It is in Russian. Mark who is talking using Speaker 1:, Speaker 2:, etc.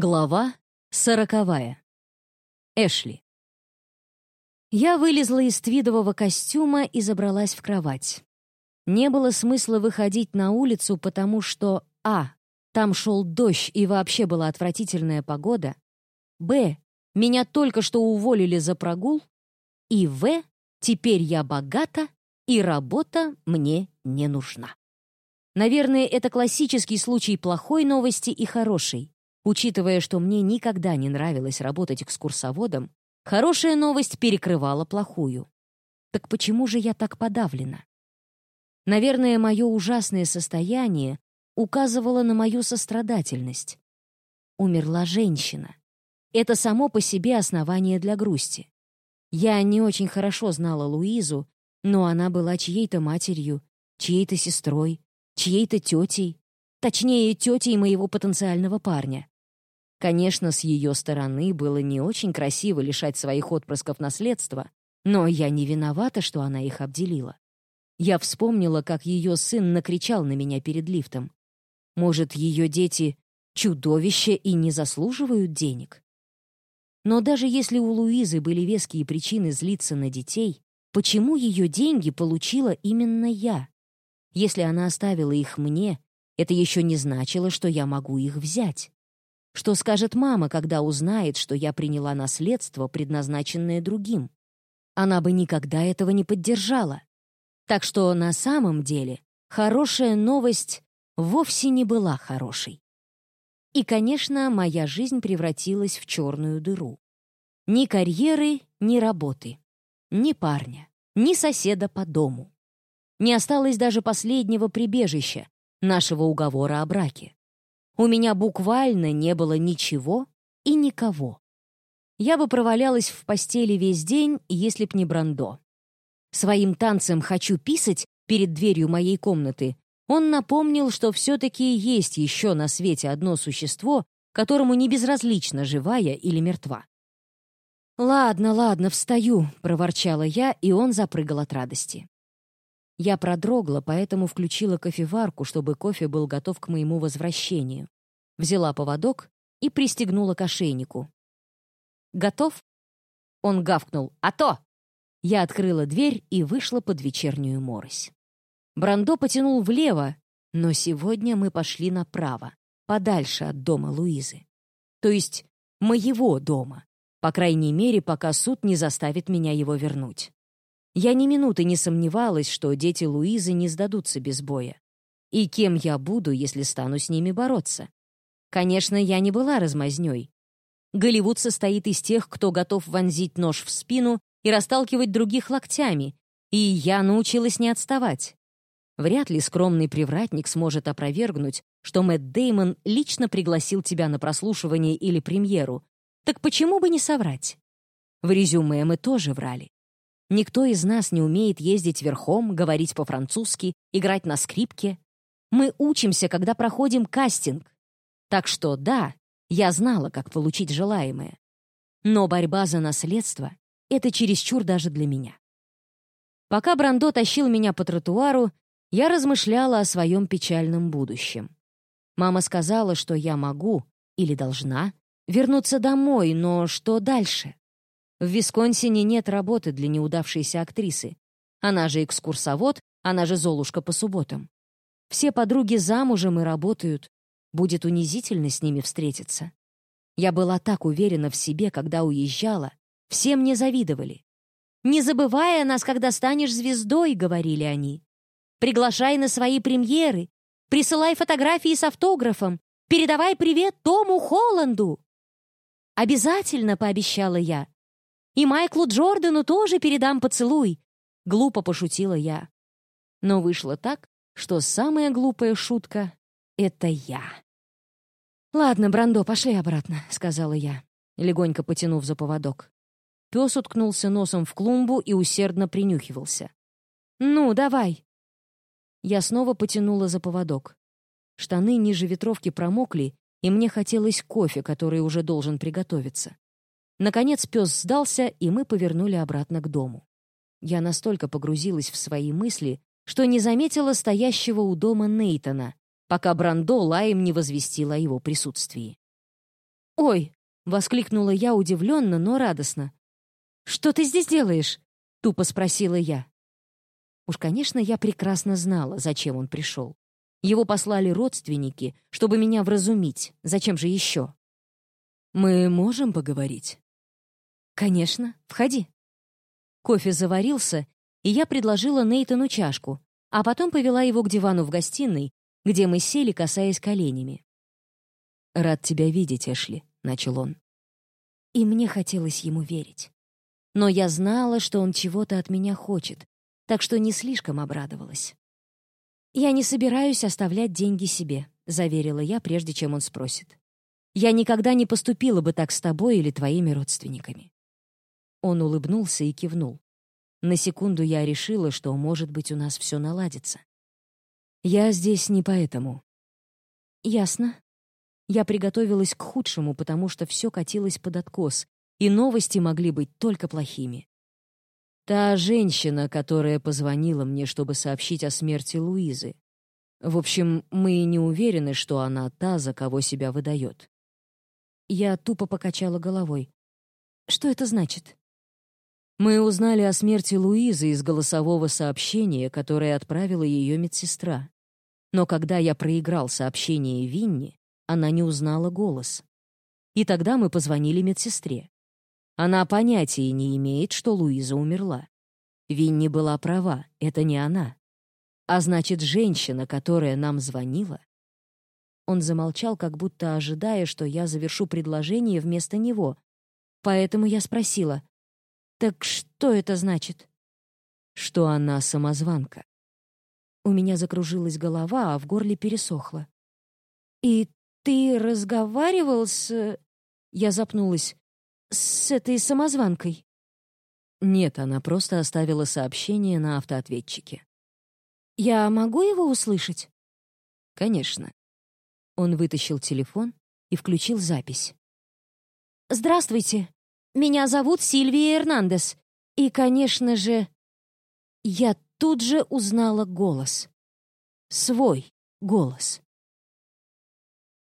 Speaker 1: Глава сороковая. Эшли. Я вылезла из твидового костюма и забралась в кровать. Не было смысла выходить на улицу, потому что а. там шел дождь и вообще была отвратительная погода, б. меня только что уволили за прогул, и в. теперь я богата, и работа мне не нужна. Наверное, это классический случай плохой новости и хорошей. Учитывая, что мне никогда не нравилось работать экскурсоводом, хорошая новость перекрывала плохую. Так почему же я так подавлена? Наверное, мое ужасное состояние указывало на мою сострадательность. Умерла женщина. Это само по себе основание для грусти. Я не очень хорошо знала Луизу, но она была чьей-то матерью, чьей-то сестрой, чьей-то тетей, точнее, тетей моего потенциального парня. Конечно, с ее стороны было не очень красиво лишать своих отпрысков наследства, но я не виновата, что она их обделила. Я вспомнила, как ее сын накричал на меня перед лифтом. Может, ее дети — чудовища и не заслуживают денег? Но даже если у Луизы были веские причины злиться на детей, почему ее деньги получила именно я? Если она оставила их мне, это еще не значило, что я могу их взять. Что скажет мама, когда узнает, что я приняла наследство, предназначенное другим? Она бы никогда этого не поддержала. Так что на самом деле хорошая новость вовсе не была хорошей. И, конечно, моя жизнь превратилась в черную дыру. Ни карьеры, ни работы, ни парня, ни соседа по дому. Не осталось даже последнего прибежища, нашего уговора о браке. У меня буквально не было ничего и никого. Я бы провалялась в постели весь день, если б не Брандо. Своим танцем «хочу писать» перед дверью моей комнаты он напомнил, что все-таки есть еще на свете одно существо, которому не безразлична живая или мертва. «Ладно, ладно, встаю», — проворчала я, и он запрыгал от радости. Я продрогла, поэтому включила кофеварку, чтобы кофе был готов к моему возвращению. Взяла поводок и пристегнула к ошейнику. «Готов?» Он гавкнул. «А то!» Я открыла дверь и вышла под вечернюю морось. Брандо потянул влево, но сегодня мы пошли направо, подальше от дома Луизы. То есть моего дома, по крайней мере, пока суд не заставит меня его вернуть. Я ни минуты не сомневалась, что дети Луизы не сдадутся без боя. И кем я буду, если стану с ними бороться? Конечно, я не была размазнёй. Голливуд состоит из тех, кто готов вонзить нож в спину и расталкивать других локтями, и я научилась не отставать. Вряд ли скромный привратник сможет опровергнуть, что Мэтт Деймон лично пригласил тебя на прослушивание или премьеру. Так почему бы не соврать? В резюме мы тоже врали. Никто из нас не умеет ездить верхом, говорить по-французски, играть на скрипке. Мы учимся, когда проходим кастинг. Так что да, я знала, как получить желаемое. Но борьба за наследство — это чересчур даже для меня. Пока Брандо тащил меня по тротуару, я размышляла о своем печальном будущем. Мама сказала, что я могу или должна вернуться домой, но что дальше? В Висконсине нет работы для неудавшейся актрисы. Она же экскурсовод, она же Золушка по субботам. Все подруги замужем и работают. Будет унизительно с ними встретиться. Я была так уверена в себе, когда уезжала. Все мне завидовали. «Не забывай о нас, когда станешь звездой», — говорили они. «Приглашай на свои премьеры. Присылай фотографии с автографом. Передавай привет Тому Холланду». «Обязательно», — пообещала я. И Майклу Джордану тоже передам поцелуй!» Глупо пошутила я. Но вышло так, что самая глупая шутка — это я. «Ладно, Брандо, пошли обратно», — сказала я, легонько потянув за поводок. Пес уткнулся носом в клумбу и усердно принюхивался. «Ну, давай!» Я снова потянула за поводок. Штаны ниже ветровки промокли, и мне хотелось кофе, который уже должен приготовиться. Наконец пес сдался, и мы повернули обратно к дому. Я настолько погрузилась в свои мысли, что не заметила стоящего у дома Нейтона, пока Брандо лаем не возвестила о его присутствии. «Ой!» — воскликнула я удивленно, но радостно. «Что ты здесь делаешь?» — тупо спросила я. Уж, конечно, я прекрасно знала, зачем он пришел. Его послали родственники, чтобы меня вразумить. Зачем же еще? «Мы можем поговорить?» «Конечно, входи». Кофе заварился, и я предложила Нейтану чашку, а потом повела его к дивану в гостиной, где мы сели, касаясь коленями. «Рад тебя видеть, Эшли», — начал он. И мне хотелось ему верить. Но я знала, что он чего-то от меня хочет, так что не слишком обрадовалась. «Я не собираюсь оставлять деньги себе», — заверила я, прежде чем он спросит. «Я никогда не поступила бы так с тобой или твоими родственниками». Он улыбнулся и кивнул. На секунду я решила, что, может быть, у нас все наладится. «Я здесь не поэтому». «Ясно». Я приготовилась к худшему, потому что все катилось под откос, и новости могли быть только плохими. Та женщина, которая позвонила мне, чтобы сообщить о смерти Луизы. В общем, мы не уверены, что она та, за кого себя выдает. Я тупо покачала головой. Что это значит? Мы узнали о смерти Луизы из голосового сообщения, которое отправила ее медсестра. Но когда я проиграл сообщение Винни, она не узнала голос. И тогда мы позвонили медсестре. Она понятия не имеет, что Луиза умерла. Винни была права, это не она. А значит, женщина, которая нам звонила... Он замолчал, как будто ожидая, что я завершу предложение вместо него. Поэтому я спросила, «Так что это значит?» «Что она самозванка». У меня закружилась голова, а в горле пересохло. «И ты разговаривал с...» Я запнулась. «С этой самозванкой?» Нет, она просто оставила сообщение на автоответчике. «Я могу его услышать?» «Конечно». Он вытащил телефон и включил запись. «Здравствуйте. Меня зовут Сильвия Эрнандес. И, конечно же, я тут же узнала голос. Свой голос.